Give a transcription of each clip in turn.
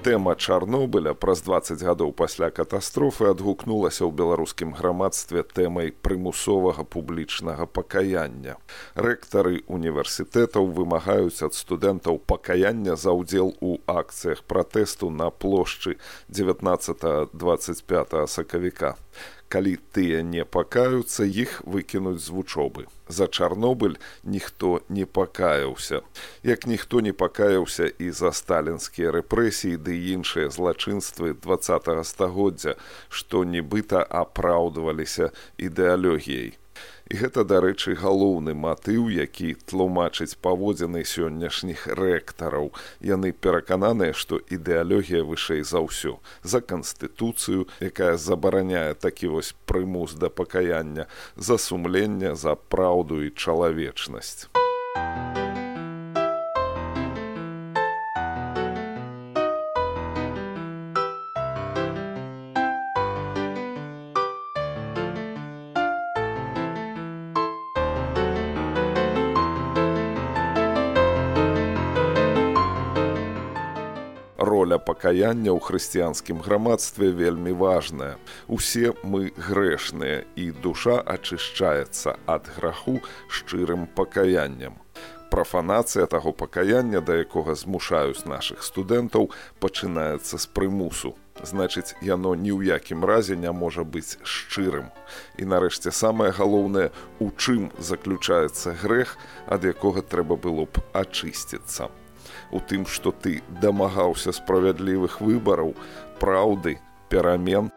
Тэма Чарнобыля праз 20 гадоў пасля катастрофы адгукнулася ў беларускім грамадстве тэмай прымусовага публічнага пакаяння. Рэктары універсітэтаў вымагаюць ад студэнтаў пакаяння за ўдзел у акцыях пратэсту на плошчы 19-25 сакавіка калі тыя не пакаюцца іх выкінуць з вучобы. За чарнобыль ніхто не пакаяўся. Як ніхто не пакаяўся і за сталінскія рэпрэсіі ды іншыя злачынствы два стагоддзя што нібыта апраўдваліся ідэалогіяй гэта, дарэчы, галоўны матыў, які тлумачыць паводзіны сённяшніх рэктараў. Яны перакананыя, што ідэалогія вышэй за ўсё. За канстытуцыю, якая забараняе такі вось прымус да пакаяння, за сумленне, за праўду і чалавечнасць. Роля пакаяння ў хрысціянскім грамадстве вельмі важная. Усе мы грэшныя і душа ачышчаецца ад граху шчырым пакаяннем. Прафанацыя таго пакаяння, да якога змушаюць нашых студэнтаў, пачынаецца з прымусу. Значыць, яно ні ў якім разе не можа быць шчырым. І нарэшце самае галоўнае, у чым заключаецца грэх, ад якога трэба было б ачысціцца у тым, што ты дамагаўся справядлівых выбараў, праўды, перамен.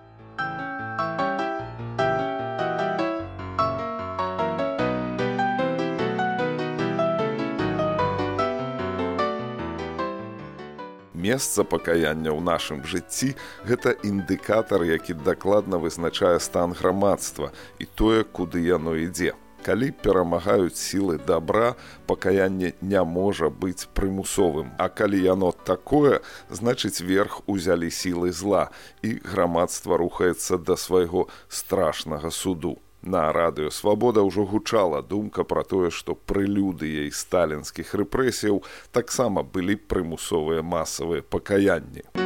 Месца пакаяння ў нашым жыцці гэта індыкатар, які дакладна вызначае стан грамадства і тое, куды яно ідзе калі перамагаюць сілы добра пакаянне не можа быць прымусовым. А калі яно такое значыць верх узялі сілы зла і грамадства рухаецца да свайго страшнага суду. На радыё свабода ўжо гучала думка пра тое што прылюдыяй сталінскіх рэпрэсіяў таксама былі прымусовыя масавыя пакаянні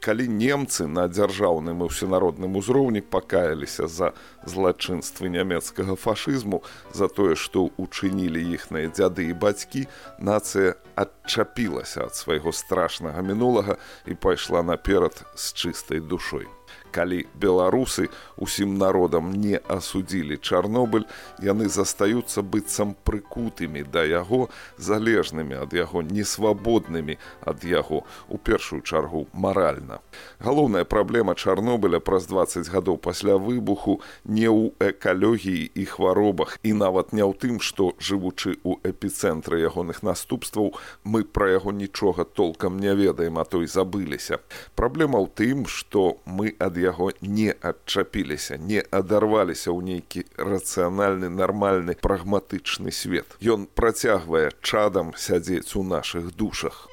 калі немцы на дзяржаўным і ўсенародным узроўні пакаяліся за злачынствы нямецкага фашызму за тое што учынілі іхныя дзяды і бацькі нацыя адчапілася ад свайго страшнага мінулага і пайшла наперад з чыстай душой калі беларусы усім народам не асудзілі чарнобыль яны застаюцца быццам прыкутымі да яго залежнымі ад яго несвабоднымі ад яго у першую чаргу маральна. Галоўная праблема чарнобыля праз 20 гадоў пасля выбуху не ў экалогіі і хваробах і нават не ў тым што жывучы ў эпіцэнтры ягоных наступстваў мы пра яго нічога толкам не ведаем а той забыліся. Праблема ў тым што мы ад яго не адчапіліся не адарваліся ў нейкі рацыянальны нармальны прагматычны свет. Ён працягвае чадам сядзець у нашых душах.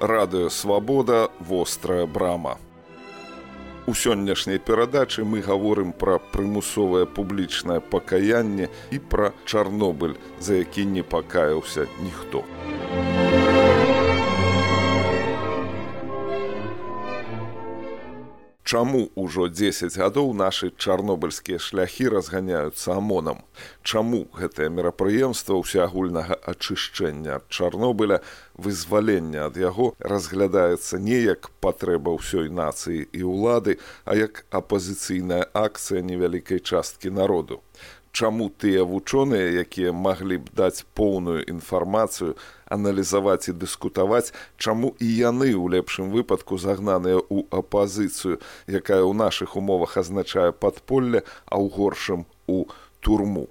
Радыё свабода вострая брама. У сённяшняй перадачы мы гаворым пра прымусовае публічнае пакаянне і пра чарнобыль за які не пакаяўся ніхто чаму ўжо 10 гадоў нашы чарнобыльскія шляхі разганяюцца амонам чаму гэтае мерапрыемства ўсеагульнага ачышчэння ад чарнобыля вызвалення ад яго разглядаецца не як патрэба ўсёй нацыі і ўлады а як апазіцыйная акцыя невялікай часткі народу чаму тыя вучоныя якія маглі б даць поўную інфармацыю аналізаваць і дыскутаваць чаму і яны ў лепшым выпадку загнаныя ў апазіцыю якая ў нашых умовах азначае падполле а ў горшым у турму.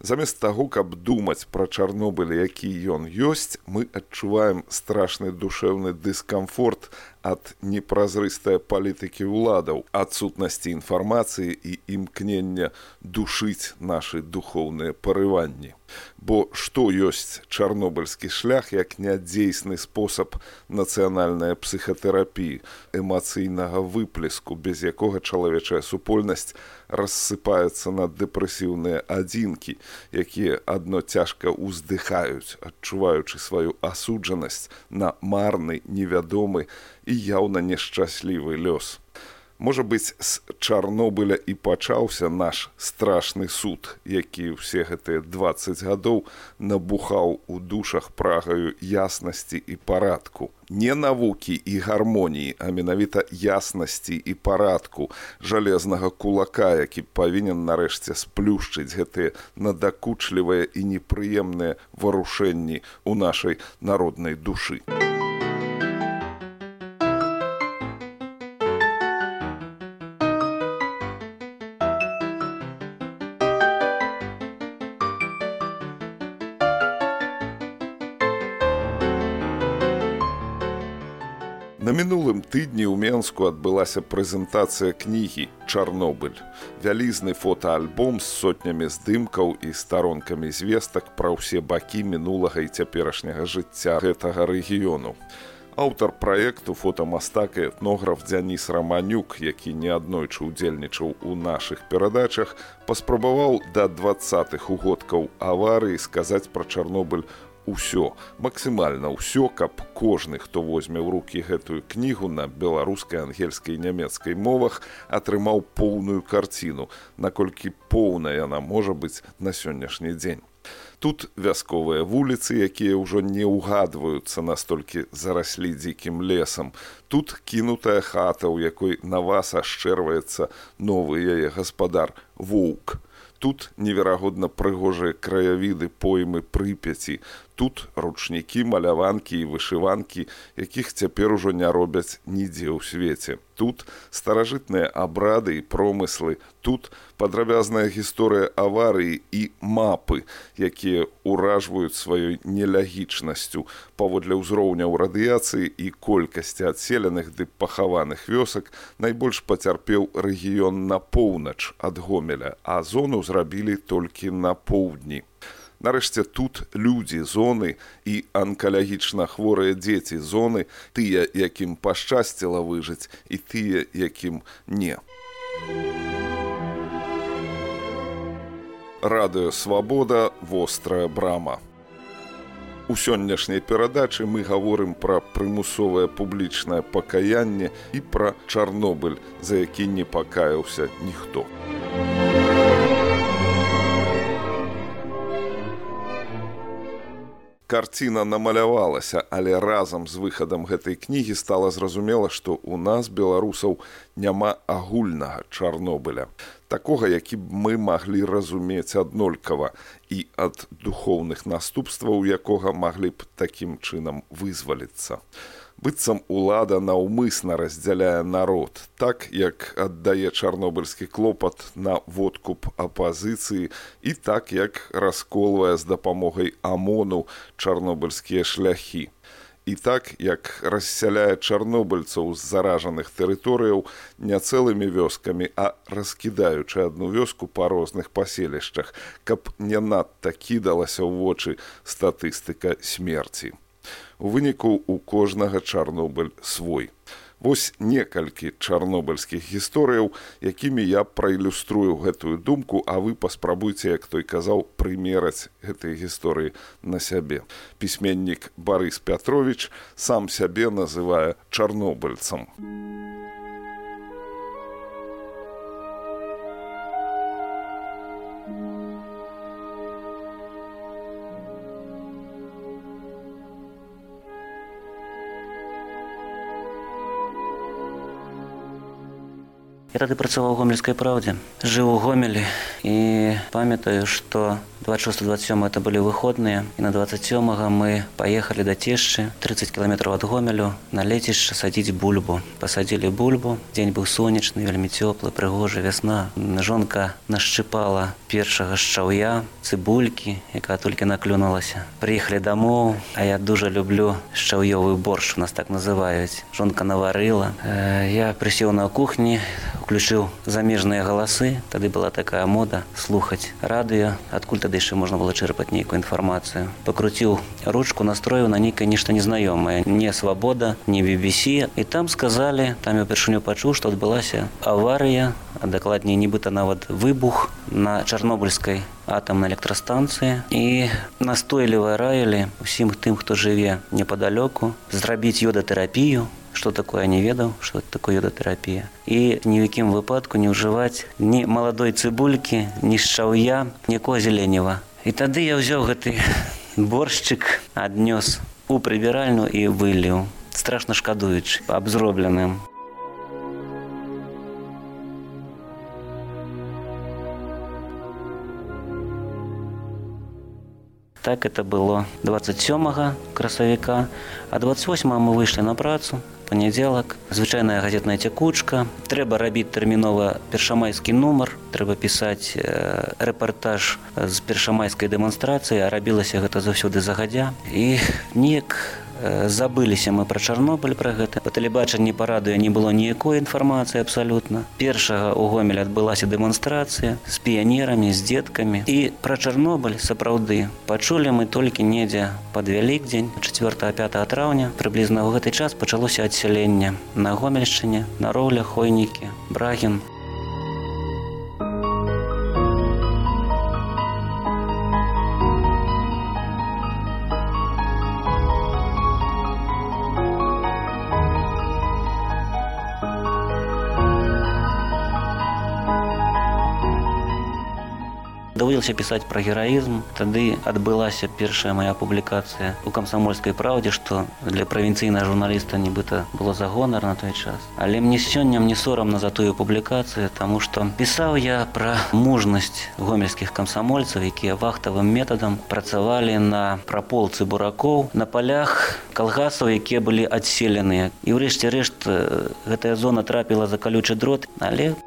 Замест таго, каб думаць пра Чарнобыль, які ён ёсць, мы адчуваем страшны душэўны дыскамфорт ад непразрыстай палітыкі ўладаў, адсутнасці інфармацыі і імкнення душыць нашы духоўныя парыванні. Бо што ёсць чарнобыльскі шлях як нядзейсны спосаб нацыянальнай псіхатэрапіі, эмацыйнага выплеску, без якога чалавечая супольнасць рассыпаецца на дэпрэсіўныя адзінкі, якія адно цяжка ўздыхаюць, адчуваючы сваю асуджанасць на марны, невядомы і яўна нешчаслівы лёс. Можа быць, з Чарнобыля і пачаўся наш страшны суд, які ўсе гэтыя 20 гадоў набухаў у душах прагаю яснасці і парадку. Не навукі і гармоніі, а менавіта яснасці і парадку жалезнага кулака, які павінен нарэшце сплюшчыць гэтыя надакучлівыя і непрыемныя варушэнні ў нашай народнай душы. Тыдні ў Менску адбылася прэзентацыя кнігі Чарнобыль. Вялізны фотоальбом з сотнямі здымкаў і старонкамі звестак пра ўсе бакі мінулага і цяперашняга жыцця гэтага рэгіёну. Аўтар праекту фотамастак і этнограф Дзяніс Раманюк, які неаднойчы ўдзельнічаў у нашых перадачах, паспрабаваў да двадцатых угодкаў аварыі сказаць пра Чарнобыль ўсё максімальна ўсё каб кожны хто возьме ў рукі гэтую кнігу на беларускай ангельскай нямецкай мовах атрымаў поўную карціну наколькі поўная яна можа быць на сённяшні дзень. Тут вясковыя вуліцы якія ўжо не ўгадваюцца настолькі зараслі дзікім лесам. Тут кінутая хата у якой на вас ашчэрваецца новы яе гаспадар воўк. Тут неверагодна прыгожыя краявіды поймы прыпяці тут ручнікі маляванкі і вышыванкі якіх цяпер ужо не робяць нідзе ў свеце. Тут старажытныя абрады і промыслы тут падрабязная гісторыя аварыі і мапы якія ўражваюць сваёй нелягічнасцю паводле ўзроўняў радыяцыі і колькасці адселеных ды пахаваных вёсак найбольш пацярпеў рэгіён на поўнач ад гомеля а зону зрабілі толькі на поўдні Нарэшце тут людзі зоны і анкалагічна хворыя дзеці зоны, тыя, якім пашчасціла выжыць і тыя, якім не. Радыё свабода вострая брама. У сённяшняй перадачы мы гаворым пра прымусовае публічнае пакаянне і пра Чарнобыль, за які не пакаяўся ніхто. Карціна намалявалася але разам з выхадам гэтай кнігі стала зразумела што ў нас беларусаў няма агульнага чарнобыля. Такога які б мы маглі разумець аднолькава і ад духоўных наступстваў якога маглі б такім чынам вызваліцца быццам улада наўмысна раздзяляе народ так як аддае чарнобыльскі клопат на водкуп апазіцыі і так як расколвае з дапамогай амону чарнобыльскія шляхі. І так як рассяляе чарнобыльцаў з заражаных тэрыторыяў не цэлымі вёскамі а раскідаючы адну вёску па розных паселішчах каб не надта кідалася ў вочы статыстыка смерці У выніку у кожнага чарнобыль свой. Вось некалькі чарнобыльскіх гісторыяў, якімі я праілюструю гэтую думку, а вы паспрабуйце, як той казаў прымераць гэтыя гісторыі на сябе. Пісьменнік Барыс Пятрович сам сябе называе чарнобыльцам. Я тады працаваў гомельскай праўдзе жыў у гомелі і памятаю што 26-27 это былі выходныя і на 27 мы паехалі да цешчы 30 кіламетраў ад гомелю на лецішча садзіць бульбу. Пасадзілі бульбу. Дзень быў сонечны вельмі цёплы прыгожы вясна жонка нашчыпала першага шчаўя цыбулькі якая толькі наклюнулася. Прыехалі дамоў а я дуже люблю шчаўёвы борщ у нас так называюць жонка наварыла я прысеў на кухні включыў замежныя галасы. Тады была такая мода слухаць радыё. Адкуль тады яшчэ можна было чэрпаць нейкую інфармацыю. Пакруціў ручку настрою на нейкае нешта незнаёмае. Не свабода не BBC і там сказалі там я упершыню пачуў што адбылася аварыя а дакладней нібыта нават выбух на чарнобыльскай атомнай электрастанцыі. І настойліва раілі усім тым хто жыве непадалёку зрабіць йодатэрапію что такое не ведаў что такое йодатэрапія і ні ў якім выпадку не ўжываць ні маладой цыбулькі ні шчаўя нікога зеленева. І тады я ўзяў гэты боршчык аднёс у прыбіральну і выліў страшна шкадуючы аб зробленым так это было 27 красавіка а 28 мы выйшлі на працу панядзелак звычайная газетная цякучка. Трэба рабіць тэрмінова першамайскі нумар трэба пісаць э, рэпартаж з першамайскай дэманстрацыі рабілася гэта заўсёды загадзя. І неяк забыліся мы пра чарнобыль пра гэта. Па тэлебачанні парадыё не было ніякой інфармацыі абсалютна. Першага у гомель адбылася дэманстрацыя з піянерамі з дзеткамі. І пра чарнобыль сапраўды пачулі мы толькі недзе пад вялікдзень 4 5 траўня. Прыблізна ў гэты час пачалося адсяленне на гомельшчыне на роўля хойнікі брагін даводзілася пісаць пра гераізм тады адбылася першая моя публікацыя у камсамольскай праўдзе што для правінцыйнага журналіста нібыта было за гонар на той час. Але мне сёння мне сорамна за тую публікацыю таму што пісаў я пра мужнасць гомельскіх камсамольцаў якія вахтавым метадам працавалі на праполцы буракоў на палях калгасаў якія былі адселеныя. І ўрэшце рэшт гэтая зона трапіла за калючы дрот але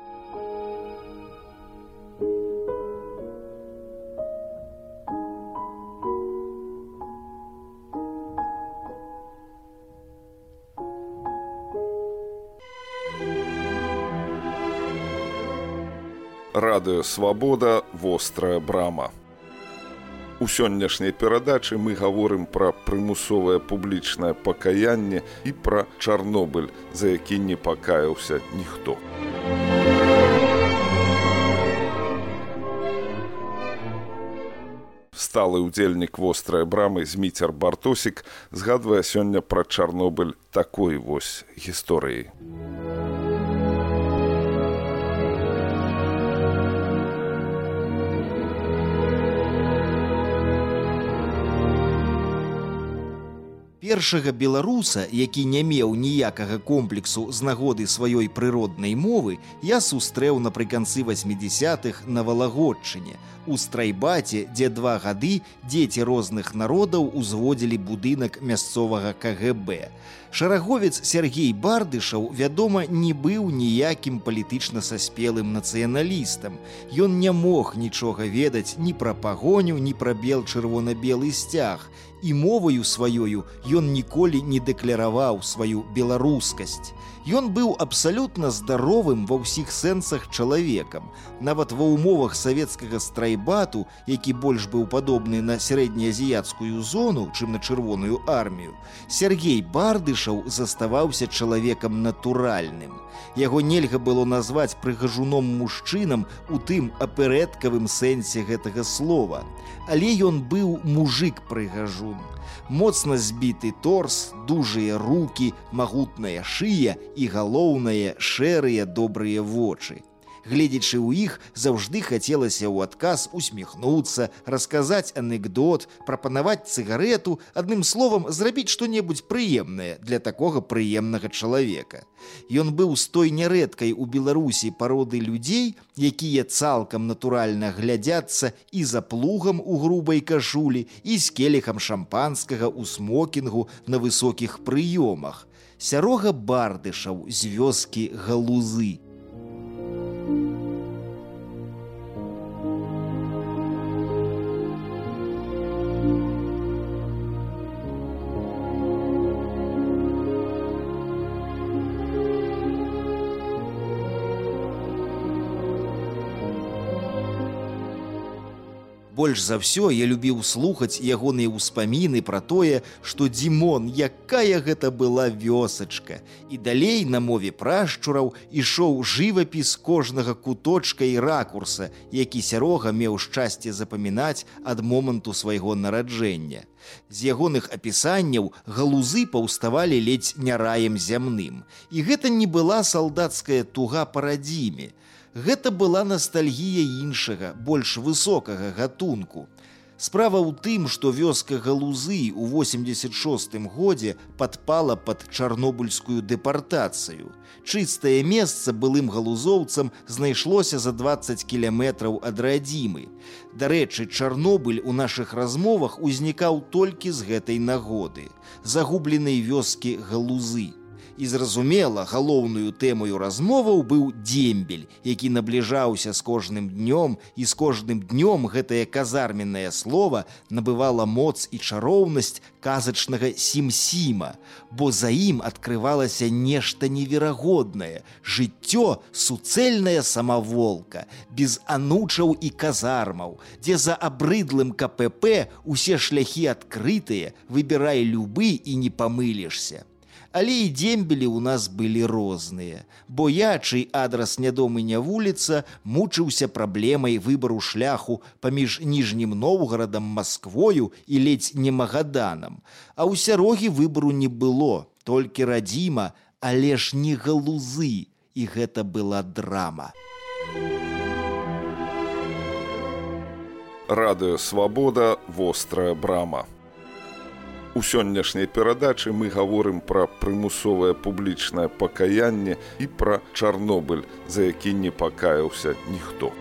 радыё свабода вострая брама. У сённяшняй перадачы мы гаворым пра прымусовае публічнае пакаянне і пра чарнобыль за які не пакаяўся ніхто. Сталы ўдзельнік вострая брамы зміцер бартосік згадвае сёння пра чарнобыль такой вось гісторыі першага беларуса які не меў ніякага комплексу з нагоды сваёй прыроднай мовы я сустрэў напрыканцы 80-х на валагодчыне. У страйбаце дзе два гады дзеці розных народаў узводзілі будынак мясцовага кгб шараговец Сергей бардышаў вядома не быў ніякім палітычна саспелым нацыяналістам. Ён не мог нічога ведаць ні пра пагоню ні пра бел чырвона-белы сцяг і моваю сваёю ён ніколі не дэкляраваў сваю беларускасць. Ён быў абсалютна здаровым ва ўсіх сэнсах чалавекам. Нават ва ўмовах савецкага страйбату, які больш быў падобны на сярэднеазіяцкую зону, чым на чырвоную армію, Сергей бардышаў заставаўся чалавекам натуральным. Яго нельга было назваць прыгажуном мужчынам у тым апэрэдкавым сэнсе гэтага слова. Але ён быў мужик прыгажун. Моцна збіты торс, дужыя руки, магутная шыя і галоўнае шэрыя добрыя вочы. Гледзячы ў іх заўжды хацелася ў адказ усміхнуцца, расказаць анекдот, прапанаваць цыгарету, адным словам зрабіць што-небудзь прыемнае для такога прыемнага чалавека. Ён быў з той нярэдкай у Беларусі пароды людзей, якія цалкам натуральна глядзяцца і за плугам у грубай кашулі і з келехам шампанскага ў смокінгу на высокіх прыёмах. Сярога бардышаў з вёскі галузы. Больш за ўсё я любіў слухаць ягоныя ўспаміны пра тое, што Дзімон, якая гэта была вёсачка. І далей на мове прашчураў ішоў жывапіс кожнага куточка і ракурса, які сярога меў шчасце запамінаць ад моманту свайго нараджэння. З ягоных апісанняў галузы паўставалі ледзь не раем зямным. І гэта не была салдацкая туга па радзіме. Гэта была ностальгія іншага, больш высокага гатунку. Справа ў тым, што вёска галузы ў 86 годзе падпала пад чарнобыльскую дэпартацыю. Чыстае месца былым галузоўцам знайшлося за 20 кіляметраў ад радзімы. Дарэчы, Чарнобыль у нашых размовах узнікаў толькі з гэтай нагоды, загубленай вёскі галузы і зразумела галоўную тэмаю размоваў быў дембель які набліжаўся з кожным днём і з кожным днём гэтае казарменнае слово набывала моц і чароўнасць казачнага сімсіма бо за ім открывалася нешта неверагоднае жыццё суцэльная самаволка без анучаў і казармаў дзе за абрыдлым кпп усе шляхі адкрытыя выбірай любы і не памылішся але і дембелі ў нас былі розныя. Бо я, чый адрас нядомы не вуліца, мучыўся праблемай выбару шляху паміж ніжнім Ноўгарадам Масквою і ледзь не магаданам. А ў сярогі выбару не было, толькі радзіма, але ж не галузы, і гэта была драма. Радыё свабода вострая брама. У сённяшняй перадачы мы гаворым пра прымусовае публічнае пакаянне і пра Чарнобыль, за які не пакаяўся ніхто.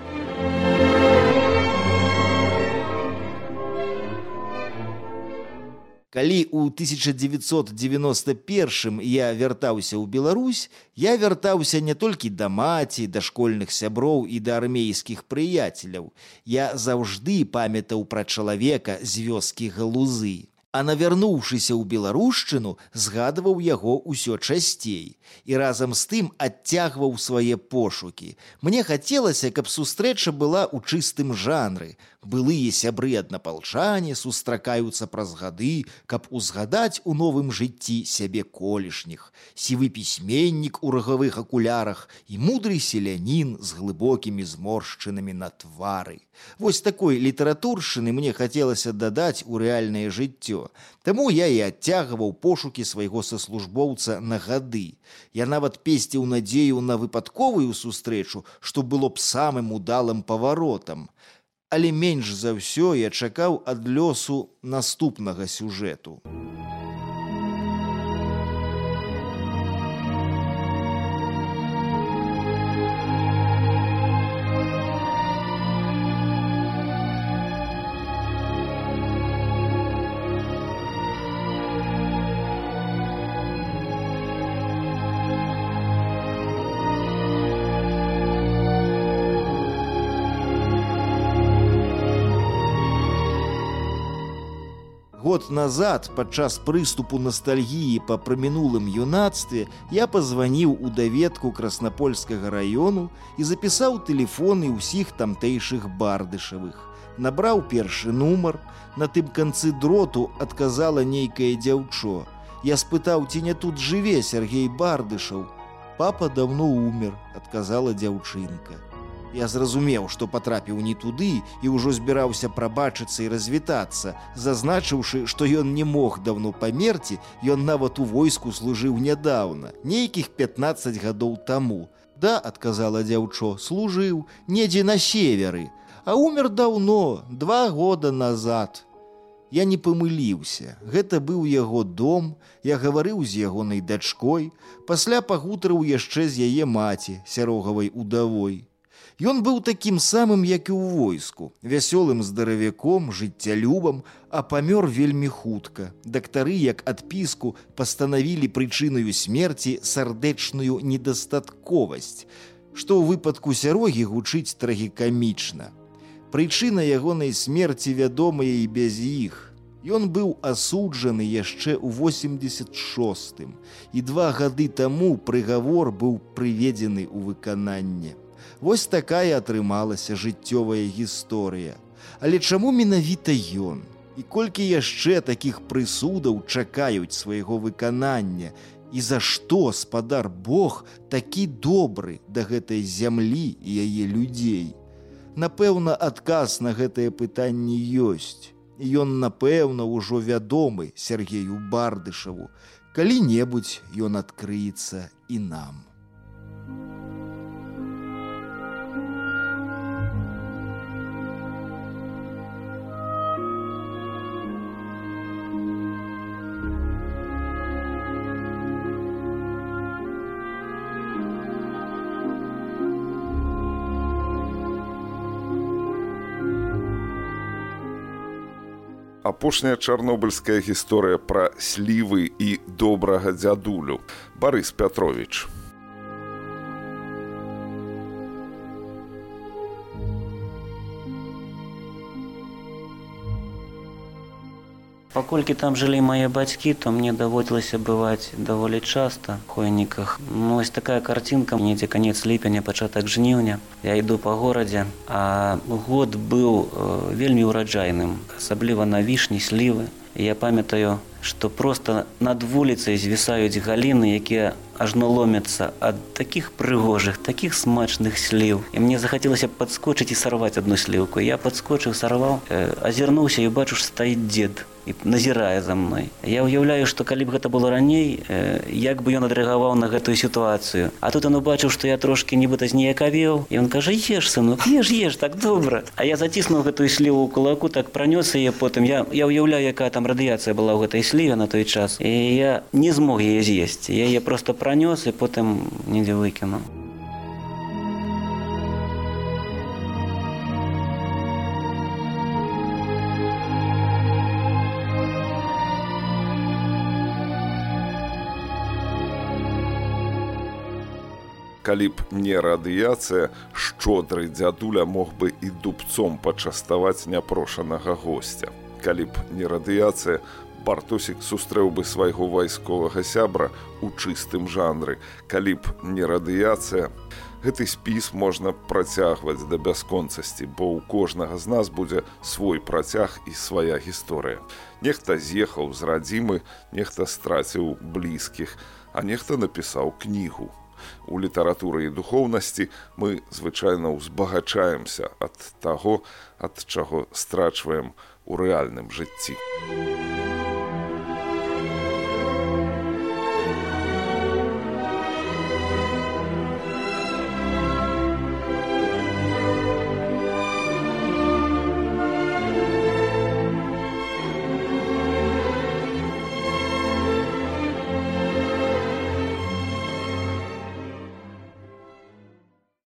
Калі ў 1991 я вяртаўся ў Беларусь, я вяртаўся не толькі да маці, да школьных сяброў і да армейскіх прыяцеляў. Я заўжды памятаў пра чалавека з вёскі галузы а навярнуўшыся ў беларушчыну згадваў яго ўсё часцей і разам з тым адцягваў свае пошукі. Мне хацелася, каб сустрэча была ў чыстым жанры. Былыя сябры аднапалчане сустракаюцца праз гады, каб узгадаць у новым жыцці сябе колішніх. Сівы пісьменнік у рагавых акулярах і мудры селянін з глыбокімі зморшчынамі на твары. Вось такой літаратуршыны мне хацелася дадаць у рэальнае жыццё. Таму я і адцягваў пошукі свайго саслужбоўца на гады. Я нават песціў надзею на выпадковую сустрэчу, што было б самым удалым паваротам. Але менш за ўсё я чакаў ад лёсу наступнага сюжэту. Год назад падчас прыступу ностальгіі па прамінулым юнацтве я пазваніў у даведку краснапольскага раёну і запісаў тэлефоны ўсіх тамтэйшых бардышавых. Набраў першы нумар, на тым канцы дроту адказала нейкае дзяўчо. Я спытаў, ці не тут жыве Сергей бардышаў. Папа давно умер, адказала дзяўчынка. Я зразумеў, што патрапіў не туды і ўжо збіраўся прабачыцца і развітацца, зазначыўшы, што ён не мог даўно памерці, ён нават у войску служыў нядаўна, нейкіх 15 гадоў таму. Да, адказала дзяўчо, служыў недзе на северы, а умер даўно, два года назад. Я не памыліўся. Гэта быў яго дом, я гаварыў з ягонай дачкой, пасля пагутарыў яшчэ з яе маці, сярогавай удавой. Ён быў такім самым, як і ў войску, вясёлым здаравяком, жыццялюбам, а памёр вельмі хутка. Дактары, як адпіску, пастанавілі прычынаю смерці сардэчную недастатковасць, што ў выпадку сярогі гучыць трагікамічна. Прычына ягонай смерці вядомая і без іх. Ён быў асуджаны яшчэ ў 86 і два гады таму прыгавор быў прыведзены ў выкананне. Вось такая атрымалася жыццёвая гісторыя. Але чаму менавіта ён? І колькі яшчэ такіх прысудаў чакаюць свайго выканання, і за што спадар Бог такі добры да гэтай зямлі і яе людзей? Напэўна, адказ на гэтае пытанне ёсць. Ён, напэўна, ужо вядомы Сергею Бардышаву. Калі-небудзь ён адкрыецца і нам. Апошняя чарнобыльская гісторыя пра слівы і добрага дзядулю Барыс Пятрович. Паколькі там жылі мае бацькі, то мне даводзілася бываць даволі часта хойніках. Ну, ось такая карцінка недзе канец ліпеня пачатак жніўня. Я іду па горадзе, а год быў э, вельмі ўраджайным, асабліва на вішні слівы. Я памятаю, што проста над вуліцай звісаюць галіны, якія ажно ломяцца ад такіх прыгожых, такіх смачных сліў. І мне захацелася падскочыць і сарваць адну сліўку. Я падскочыў, сарваў, э, азірнуўся і бачу, стаіць дзед і назірае за мной. Я ўяўляю, што калі б гэта было раней, як бы ён адрэагаваў на гэтую сітуацыю. А тут ён убачыў, што я трошки нібыта зніякавеў і ён кажа еш сынок, еш еш так добра. А я заціснуў гэтую сліву ў кулаку, так пранёс яе потым я, я ўяўляю, якая там радыяцыя была ў гэтай сліве на той час. І я не змог яе з'есці. Я яе просто пранёс і потым недзе выкінуў. Калі б не радыяцыя шчодры дзядуля мог бы і дубцом пачаставаць няпрошанага гостя калі б не радыяцыя бартосік сустрэў бы свайго вайсковага сябра у чыстым жанры. Калі б не радыяцыя гэты спіс можна працягваць да бясконцасці бо ў кожнага з нас будзе свой працяг і свая гісторыя. Нехта з'ехаў з радзімы нехта страціў блізкіх а нехта напісаў кнігу у літаратуры і духоўнасці мы звычайна ўзбагачаемся ад таго, ад чаго страчваем у рэальным жыцці.